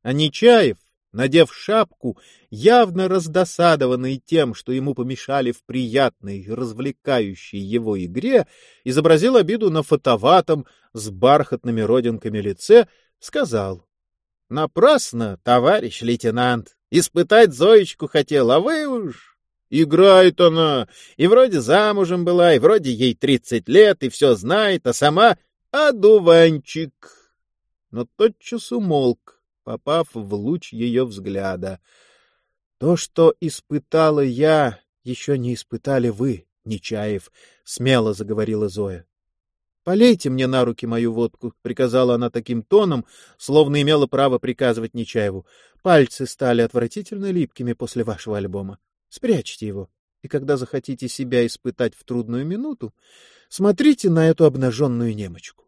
А Нечаев, надев шапку, явно раздосадованный тем, что ему помешали в приятной, развлекающей его игре, изобразил обиду на фотоватом с бархатными родинками лице, сказал. — Напрасно, товарищ лейтенант, испытать Зоечку хотел, а вы уж... Играет она, и вроде замужем была, и вроде ей тридцать лет, и все знает, а сама — одуванчик. Но тотчас умолк, попав в луч ее взгляда. То, что испытала я, еще не испытали вы, Нечаев, — смело заговорила Зоя. — Полейте мне на руки мою водку, — приказала она таким тоном, словно имела право приказывать Нечаеву. Пальцы стали отвратительно липкими после вашего альбома. Спрячьте его, и когда захотите себя испытать в трудную минуту, смотрите на эту обнаженную немочку.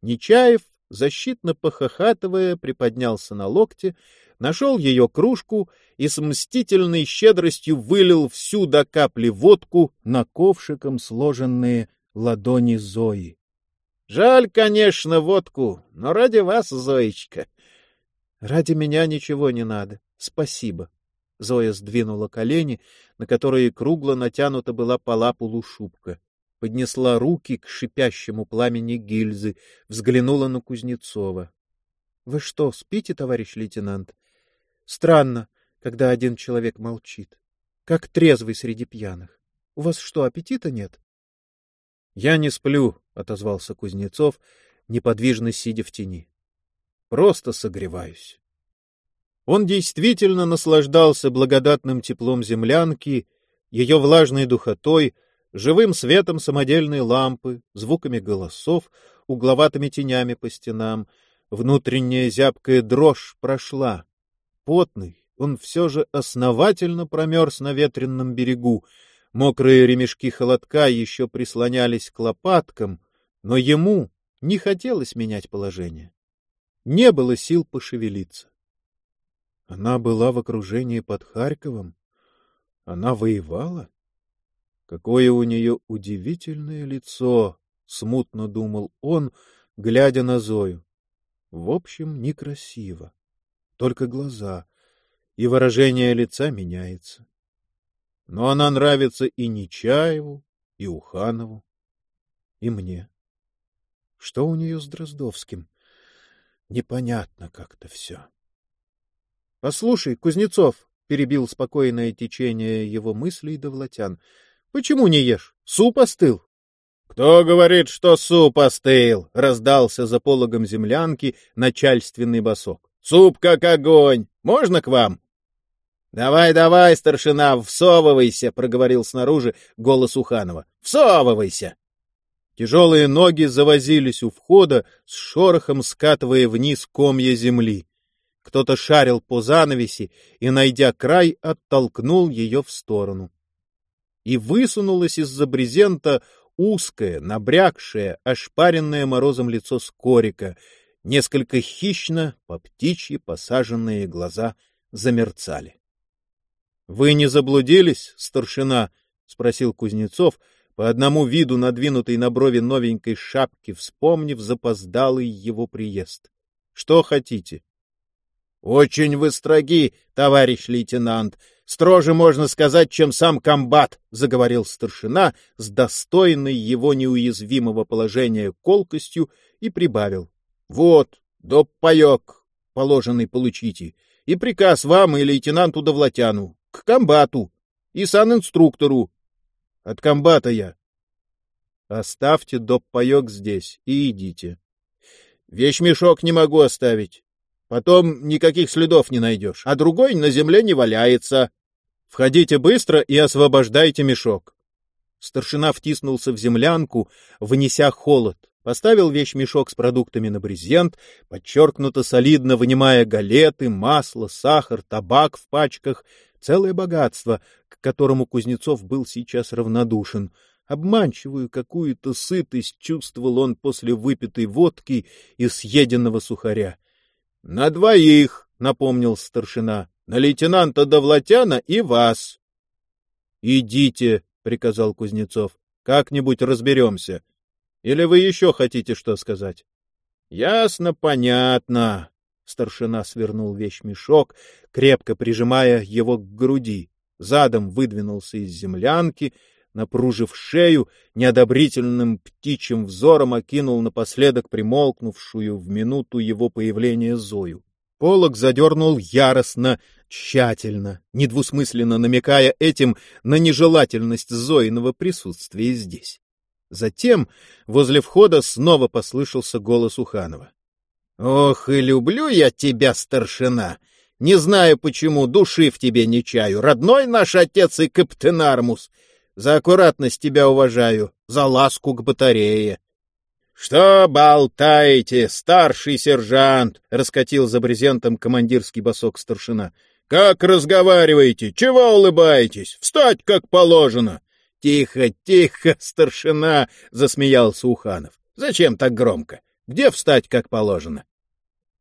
Нечаев защитно похохатывая, приподнялся на локте, нашел ее кружку и с мстительной щедростью вылил всю до капли водку на ковшиком сложенные ладони Зои. — Жаль, конечно, водку, но ради вас, Зоечка. — Ради меня ничего не надо. Спасибо. Зоя сдвинула колени, на которые кругло натянута была пола полушубка. поднесла руки к шипящему пламени гильзы, взглянула на Кузнецова. — Вы что, спите, товарищ лейтенант? Странно, когда один человек молчит. Как трезвый среди пьяных. У вас что, аппетита нет? — Я не сплю, — отозвался Кузнецов, неподвижно сидя в тени. — Просто согреваюсь. Он действительно наслаждался благодатным теплом землянки, ее влажной духотой, живым светом самодельной лампы, звуками голосов, угловатыми тенями по стенам. Внутренняя зябкая дрожь прошла. Потный, он все же основательно промерз на ветренном берегу. Мокрые ремешки холодка еще прислонялись к лопаткам, но ему не хотелось менять положение. Не было сил пошевелиться. Она была в окружении под Харьковом. Она воевала? Какое у нее удивительное лицо, смутно думал он, глядя на Зою. В общем, некрасиво. Только глаза, и выражение лица меняется. Но она нравится и Нечаеву, и Уханову, и мне. Что у нее с Дроздовским? Непонятно как-то все. — Послушай, Кузнецов, — перебил спокойное течение его мыслей Довлатян, — почему не ешь? Суп остыл. — Кто говорит, что суп остыл? — раздался за пологом землянки начальственный босок. — Суп как огонь. Можно к вам? — Давай, давай, старшина, всовывайся, — проговорил снаружи голос Уханова. — Всовывайся! Тяжелые ноги завозились у входа, с шорохом скатывая вниз комья земли. Кто-то шарил по занавеси и, найдя край, оттолкнул ее в сторону. И высунулось из-за брезента узкое, набрякшее, ошпаренное морозом лицо скорика, несколько хищно, по птичьи посаженные глаза замерцали. — Вы не заблудились, старшина? — спросил Кузнецов, по одному виду надвинутой на брови новенькой шапки, вспомнив запоздалый его приезд. — Что хотите? — Очень вы строги, товарищ лейтенант. Строже, можно сказать, чем сам комбат, — заговорил старшина с достойной его неуязвимого положения колкостью и прибавил. — Вот, доп. паек положенный получите, и приказ вам и лейтенанту Довлатяну к комбату и санинструктору. От комбата я. Оставьте доп-паек здесь и идите. Вещмешок не могу оставить. Потом никаких следов не найдешь, а другой на земле не валяется. Входите быстро и освобождайте мешок. Старшина втиснулся в землянку, внеся холод, поставил вещмешок с продуктами на брезент, подчеркнуто солидно вынимая галеты, масло, сахар, табак в пачках, целое богатство, к которому Кузнецов был сейчас равнодушен. Обманчивую какую-то сытость чувствовал он после выпитой водки и съеденного сухаря. — На двоих, — напомнил старшина, — на лейтенанта Довлатяна и вас. — Идите, — приказал Кузнецов, — как-нибудь разберемся. Или вы еще хотите что сказать? — Ясно, понятно. Старшина свернул вещмешок, крепко прижимая его к груди, задом выдвинулся из землянки, напружив шею, неодобрительным птичьим взором окинул напоследок примолкнувшую в минуту его появления Зою. Полок задернул яростно, тщательно, недвусмысленно намекая этим на нежелательность Зоиного присутствия здесь. Затем возле входа снова послышался голос Уханова. Ох, и люблю я тебя, старшина! Не знаю, почему, души в тебе не чаю. Родной наш отец и каптен Армус. За аккуратность тебя уважаю, за ласку к батарее. — Что болтаете, старший сержант? — раскатил за брезентом командирский босок старшина. — Как разговариваете? Чего улыбаетесь? Встать, как положено! — Тихо, тихо, старшина! — засмеялся Уханов. — Зачем так громко? Где встать, как положено?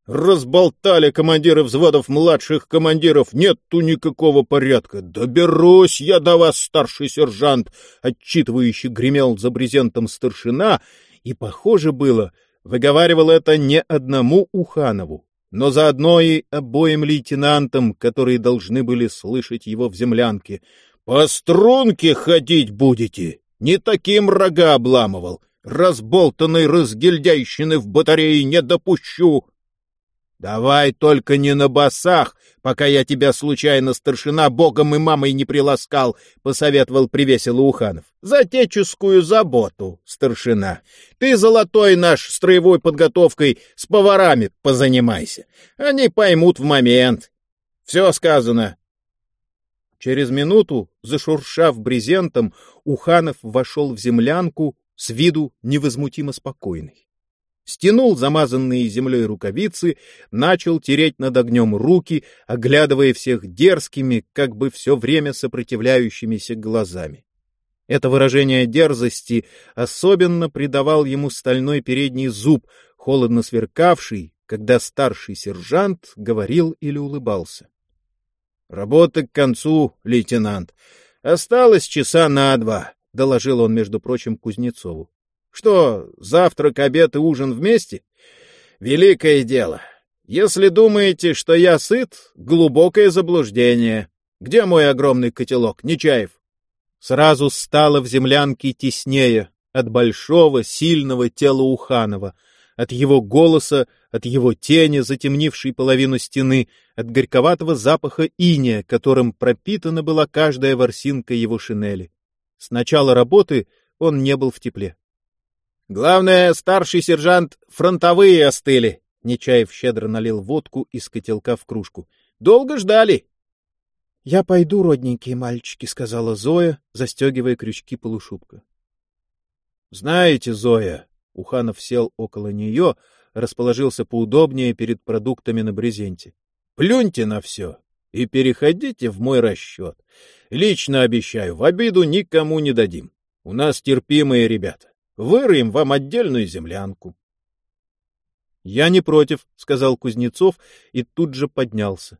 Разболтали командиры взводов младших командиров, нету никакого порядка. Доберусь я до вас, старший сержант, отчитывающий гремел за брезентом старшина, и, похоже было, выговаривал это не одному Уханову, но заодно и обоим лейтенантам, которые должны были слышать его в землянке. — По струнке ходить будете! Не таким рога обламывал. Разболтанной разгильдяйщины в батарее не допущу. Давай только не на басах, пока я тебя случайно старшина богом и мамой не приласкал, — посоветовал привесело Уханов. За отеческую заботу, старшина. Ты золотой наш строевой подготовкой с поварами позанимайся. Они поймут в момент. Все сказано. Через минуту, зашуршав брезентом, Уханов вошел в землянку с виду невозмутимо спокойный. Стянул замазанные землей рукавицы, начал тереть над огнем руки, оглядывая всех дерзкими, как бы все время сопротивляющимися глазами. Это выражение дерзости особенно придавал ему стальной передний зуб, холодно сверкавший, когда старший сержант говорил или улыбался. — Работа к концу, лейтенант. Осталось часа на два, — доложил он, между прочим, Кузнецову. — Что, завтрак, обед и ужин вместе? — Великое дело. Если думаете, что я сыт, глубокое заблуждение. Где мой огромный котелок, Нечаев? Сразу стало в землянке теснее от большого, сильного тела Уханова, от его голоса, от его тени, затемнившей половину стены, от горьковатого запаха иния, которым пропитана была каждая ворсинка его шинели. С начала работы он не был в тепле. — Главное, старший сержант, фронтовые остыли. Нечаев щедро налил водку из котелка в кружку. — Долго ждали? — Я пойду, родненькие мальчики, — сказала Зоя, застегивая крючки полушубка. — Знаете, Зоя, — Уханов сел около нее, расположился поудобнее перед продуктами на брезенте. — Плюньте на все и переходите в мой расчет. Лично обещаю, в обиду никому не дадим. У нас терпимые ребята. Выроем вам отдельную землянку. — Я не против, — сказал Кузнецов и тут же поднялся.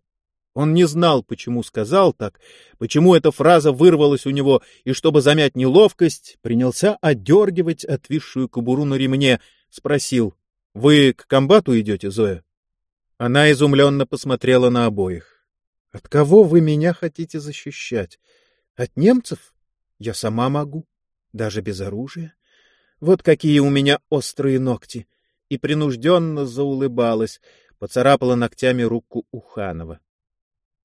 Он не знал, почему сказал так, почему эта фраза вырвалась у него, и чтобы замять неловкость, принялся одергивать отвисшую кобуру на ремне, спросил, — Вы к комбату идете, Зоя? Она изумленно посмотрела на обоих. — От кого вы меня хотите защищать? От немцев? Я сама могу, даже без оружия. Вот какие у меня острые ногти! И принужденно заулыбалась, поцарапала ногтями руку Уханова.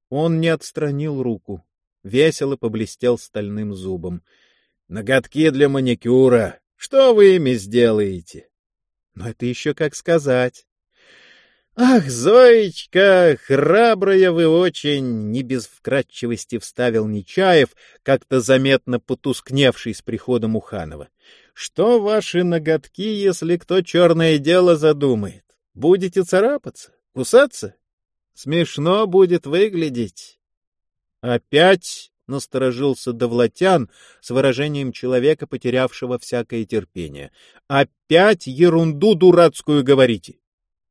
Он не отстранил руку, весело поблестел стальным зубом. — Ноготки для маникюра! Что вы ими сделаете? — Но это еще как сказать. — Ах, Зоечка, храбрая вы очень! — не без вкратчивости вставил Нечаев, как-то заметно потускневший с приходом Уханова. — Что ваши ноготки, если кто черное дело задумает? Будете царапаться? Кусаться? Смешно будет выглядеть. Опять насторожился Довлатян с выражением человека, потерявшего всякое терпение. Опять ерунду дурацкую говорите.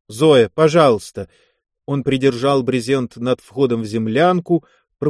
Зоя, пожалуйста. Он придержал брезент над входом в землянку,